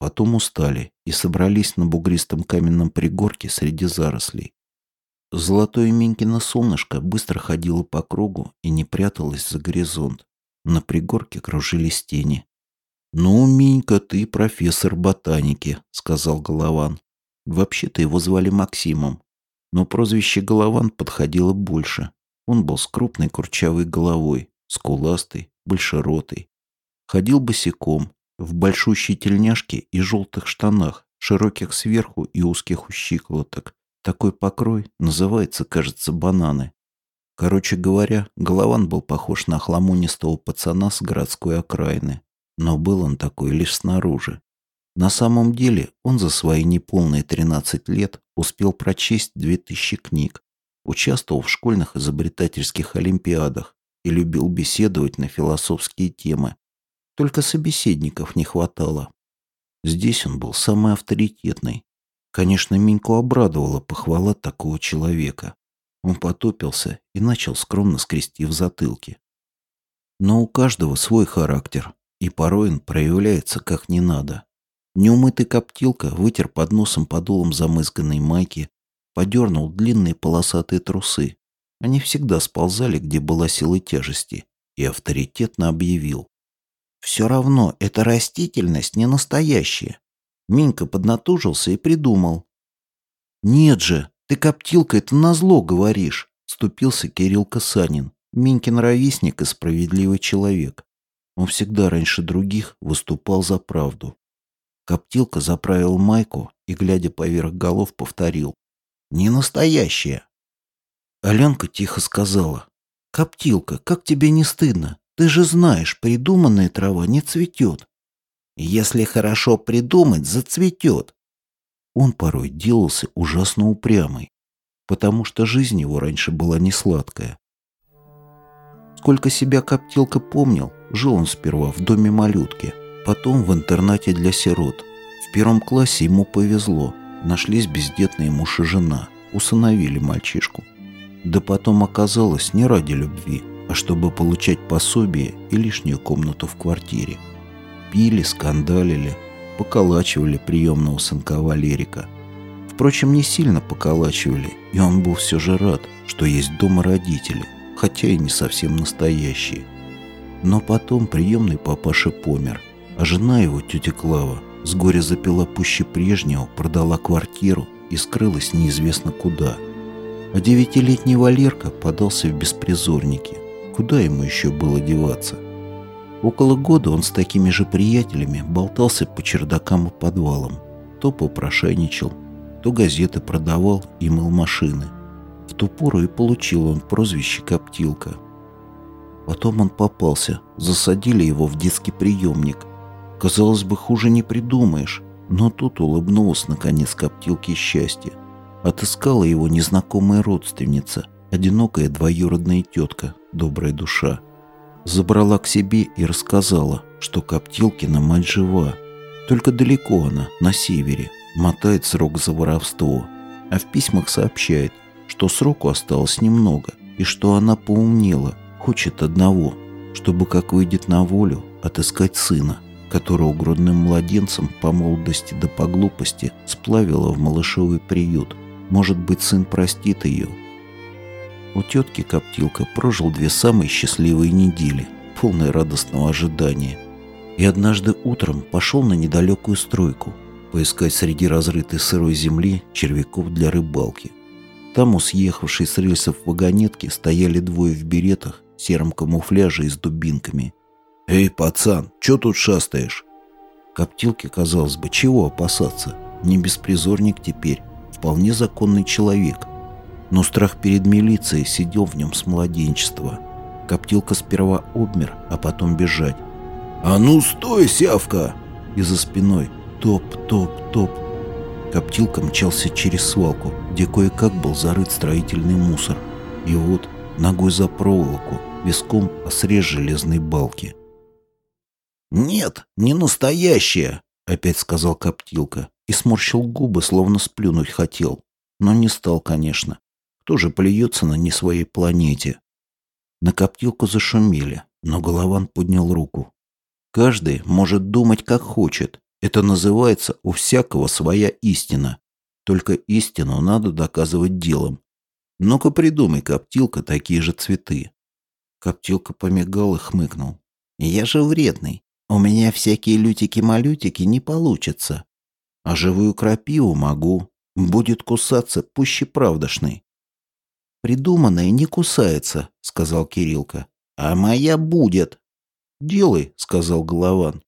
потом устали и собрались на бугристом каменном пригорке среди зарослей. Золотое Минькино солнышко быстро ходило по кругу и не пряталось за горизонт. На пригорке кружились тени. «Ну, Минька, ты профессор ботаники», — сказал Голован. Вообще-то его звали Максимом, но прозвище Голован подходило больше. Он был с крупной курчавой головой, скуластый, большеротый. Ходил босиком, в большущей тельняшке и желтых штанах, широких сверху и узких у щиколоток, такой покрой называется, кажется, бананы. Короче говоря, Голован был похож на хламонистого пацана с городской окраины. Но был он такой лишь снаружи. На самом деле он за свои неполные 13 лет успел прочесть 2000 книг, участвовал в школьных изобретательских олимпиадах и любил беседовать на философские темы. Только собеседников не хватало. Здесь он был самый авторитетный, Конечно, Миньку обрадовала похвала такого человека. Он потопился и начал скромно скрести в затылке. Но у каждого свой характер, и порой он проявляется как не надо. Неумытый коптилка вытер под носом подолом замызганной майки, подернул длинные полосатые трусы. Они всегда сползали, где была сила тяжести, и авторитетно объявил. «Все равно эта растительность не настоящая. Минька поднатужился и придумал. «Нет же, ты, коптилка, это назло говоришь», — ступился Кирилл Касанин, Минькин ровесник и справедливый человек. Он всегда раньше других выступал за правду. Коптилка заправил майку и, глядя поверх голов, повторил. «Не настоящая!» Аленка тихо сказала. «Коптилка, как тебе не стыдно? Ты же знаешь, придуманная трава не цветет. Если хорошо придумать, зацветет. Он порой делался ужасно упрямый, потому что жизнь его раньше была не сладкая. Сколько себя Коптилка помнил, жил он сперва в доме малютки, потом в интернате для сирот. В первом классе ему повезло, нашлись бездетные муж и жена, усыновили мальчишку. Да потом оказалось не ради любви, а чтобы получать пособие и лишнюю комнату в квартире – Пили, скандалили, поколачивали приемного сынка Валерика. Впрочем, не сильно поколачивали, и он был все же рад, что есть дома родители, хотя и не совсем настоящие. Но потом приемный папаша помер, а жена его, тетя Клава, с горя запила пуще прежнего, продала квартиру и скрылась неизвестно куда. А девятилетний Валерка подался в беспризорники. Куда ему еще было деваться? Около года он с такими же приятелями болтался по чердакам и подвалам. То попрошайничал, то газеты продавал и мыл машины. В ту пору и получил он прозвище «Коптилка». Потом он попался, засадили его в детский приемник. Казалось бы, хуже не придумаешь, но тут улыбнулась наконец Коптилке счастье. Отыскала его незнакомая родственница, одинокая двоюродная тетка, добрая душа. Забрала к себе и рассказала, что Коптилкина мать жива. Только далеко она, на севере, мотает срок за воровство. А в письмах сообщает, что сроку осталось немного, и что она поумнела, хочет одного, чтобы, как выйдет на волю, отыскать сына, которого грудным младенцем по молодости да по глупости сплавила в малышовый приют. Может быть, сын простит ее, у тетки Коптилка прожил две самые счастливые недели, полные радостного ожидания. И однажды утром пошел на недалекую стройку, поискать среди разрытой сырой земли червяков для рыбалки. Там у съехавшей с рельсов вагонетки стояли двое в беретах, сером камуфляже и с дубинками. «Эй, пацан, чё тут шастаешь?» Коптилке, казалось бы, чего опасаться? Не беспризорник теперь, вполне законный человек но страх перед милицией сидел в нем с младенчества. Коптилка сперва обмер, а потом бежать. «А ну стой, сявка!» И за спиной топ-топ-топ. Коптилка мчался через свалку, где кое-как был зарыт строительный мусор. И вот, ногой за проволоку, виском срез железной балки. «Нет, не настоящая!» — опять сказал Коптилка и сморщил губы, словно сплюнуть хотел. Но не стал, конечно тоже плюется на не своей планете. На коптилку зашумели, но Голован поднял руку. Каждый может думать, как хочет, Это называется «у всякого своя истина». Только истину надо доказывать делом. Ну-ка придумай, коптилка, такие же цветы. Коптилка помигал и хмыкнул. Я же вредный. У меня всякие лютики-малютики не получится. А живую крапиву могу. Будет кусаться пуще правдошной. «Придуманное не кусается», — сказал Кириллка. «А моя будет». «Делай», — сказал Голован.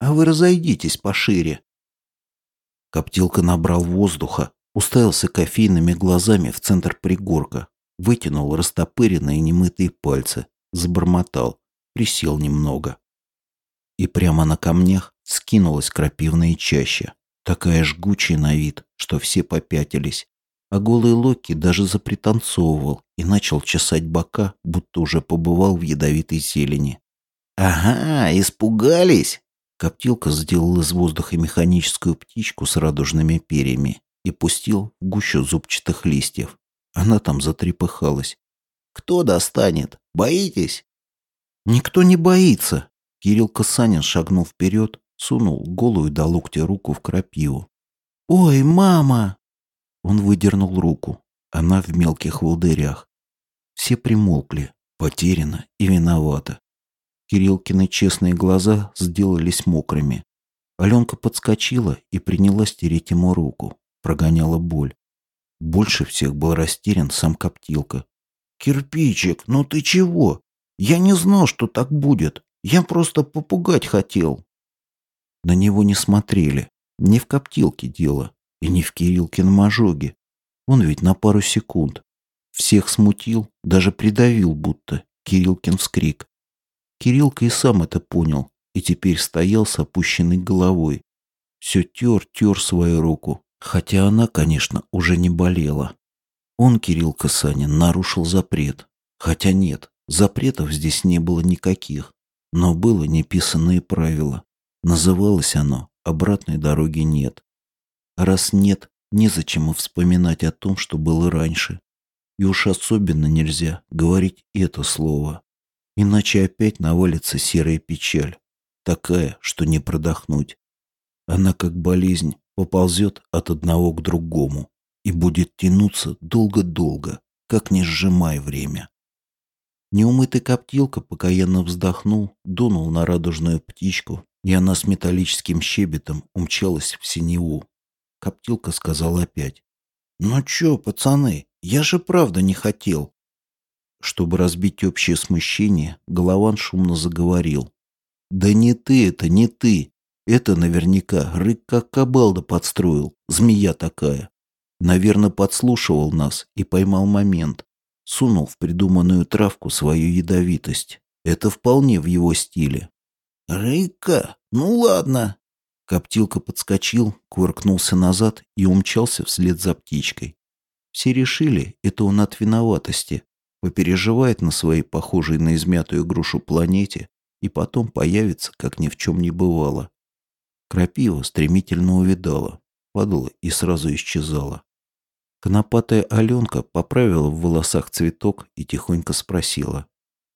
«А вы разойдитесь пошире». Коптилка набрал воздуха, уставился кофейными глазами в центр пригорка, вытянул растопыренные немытые пальцы, забормотал, присел немного. И прямо на камнях скинулась крапивная чаща, такая жгучая на вид, что все попятились, а голый Локи даже запританцовывал и начал чесать бока, будто уже побывал в ядовитой зелени. «Ага, испугались!» Коптилка сделал из воздуха механическую птичку с радужными перьями и пустил в гущу зубчатых листьев. Она там затрепыхалась. «Кто достанет? Боитесь?» «Никто не боится!» Кирилл Касанин шагнул вперед, сунул голую до локтя руку в крапиву. «Ой, мама!» Он выдернул руку. Она в мелких волдырях. Все примолкли, потеряно и виновато. Кириллкины честные глаза сделались мокрыми. Аленка подскочила и принялась тереть ему руку. Прогоняла боль. Больше всех был растерян сам Коптилка. «Кирпичик, ну ты чего? Я не знал, что так будет. Я просто попугать хотел». На него не смотрели. Не в Коптилке дело. И не в Кириллкином ожоге. Он ведь на пару секунд. Всех смутил, даже придавил будто. Кириллкин вскрик. Кириллка и сам это понял, и теперь стоял с опущенной головой. Все тер, тер свою руку, хотя она, конечно, уже не болела. Он, Кирилл Касанин, нарушил запрет. Хотя нет, запретов здесь не было никаких. Но было неписанное правило. Называлось оно «Обратной дороги нет». Раз нет, незачем и вспоминать о том, что было раньше. И уж особенно нельзя говорить это слово. Иначе опять навалится серая печаль. Такая, что не продохнуть. Она, как болезнь, поползет от одного к другому и будет тянуться долго-долго, как не сжимай время. Неумытый коптилка покаянно вздохнул, дунул на радужную птичку, и она с металлическим щебетом умчалась в синеву, Коптилка сказал опять. «Ну чё, пацаны, я же правда не хотел». Чтобы разбить общее смущение, Голован шумно заговорил. «Да не ты это, не ты. Это наверняка рык как кабалда подстроил, змея такая. Наверное, подслушивал нас и поймал момент. Сунул в придуманную травку свою ядовитость. Это вполне в его стиле». «Рыка? Ну ладно, Коптилка подскочил, кувыркнулся назад и умчался вслед за птичкой. Все решили, это он от виноватости, попереживает на своей похожей на измятую грушу планете и потом появится, как ни в чем не бывало. Крапива стремительно увидала, падала и сразу исчезала. Конопатая Аленка поправила в волосах цветок и тихонько спросила.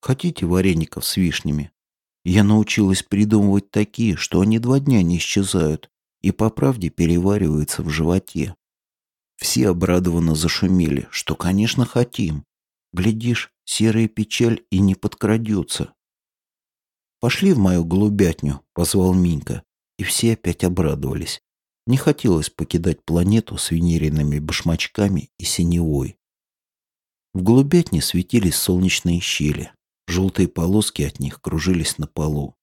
«Хотите вареников с вишнями?» Я научилась придумывать такие, что они два дня не исчезают и по правде перевариваются в животе. Все обрадованно зашумели, что, конечно, хотим. Глядишь, серая печаль и не подкрадется. «Пошли в мою голубятню», — позвал Минька, и все опять обрадовались. Не хотелось покидать планету с венериными башмачками и синевой. В голубятне светились солнечные щели, Желтые полоски от них кружились на полу.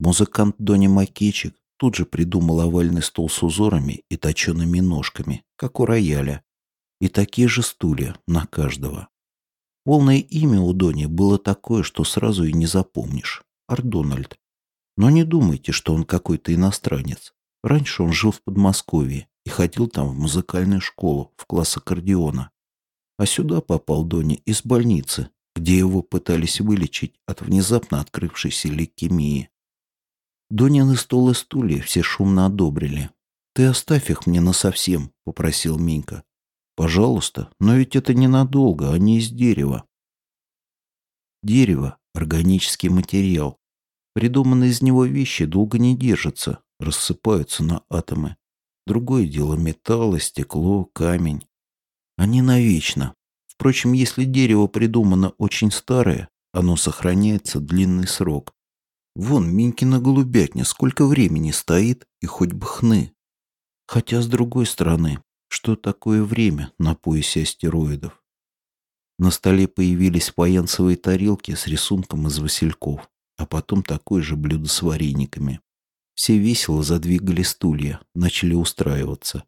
Музыкант Дони Макичик тут же придумал овальный стол с узорами и точеными ножками, как у рояля, и такие же стулья на каждого. Полное имя у Дони было такое, что сразу и не запомнишь. Ардональд. Но не думайте, что он какой-то иностранец. Раньше он жил в Подмосковье и ходил там в музыкальную школу, в класс аккордеона. А сюда попал Дони из больницы, где его пытались вылечить от внезапно открывшейся лейкемии. Донины стол и стулья все шумно одобрили. «Ты оставь их мне насовсем», — попросил Минька. «Пожалуйста, но ведь это ненадолго, они из дерева». Дерево — органический материал. Придуманные из него вещи долго не держатся, рассыпаются на атомы. Другое дело металл, стекло, камень. Они навечно. Впрочем, если дерево придумано очень старое, оно сохраняется длинный срок. Вон Минькина голубятня сколько времени стоит, и хоть бы хны. Хотя, с другой стороны, что такое время на поясе астероидов? На столе появились фаянсовые тарелки с рисунком из васильков, а потом такое же блюдо с варениками. Все весело задвигали стулья, начали устраиваться.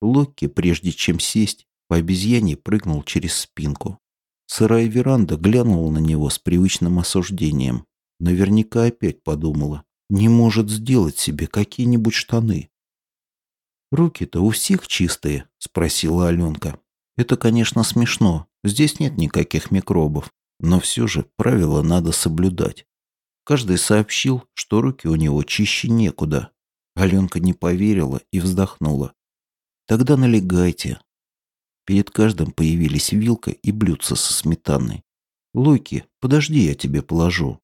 Локки, прежде чем сесть, по обезьяне прыгнул через спинку. Сырая веранда глянула на него с привычным осуждением. Наверняка опять подумала, не может сделать себе какие-нибудь штаны. «Руки-то у всех чистые?» – спросила Аленка. «Это, конечно, смешно. Здесь нет никаких микробов. Но все же правила надо соблюдать. Каждый сообщил, что руки у него чище некуда. Аленка не поверила и вздохнула. «Тогда налегайте». Перед каждым появились вилка и блюдце со сметаной. «Лойки, подожди, я тебе положу».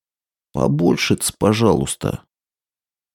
«Побольше-ц, пожалуйста»,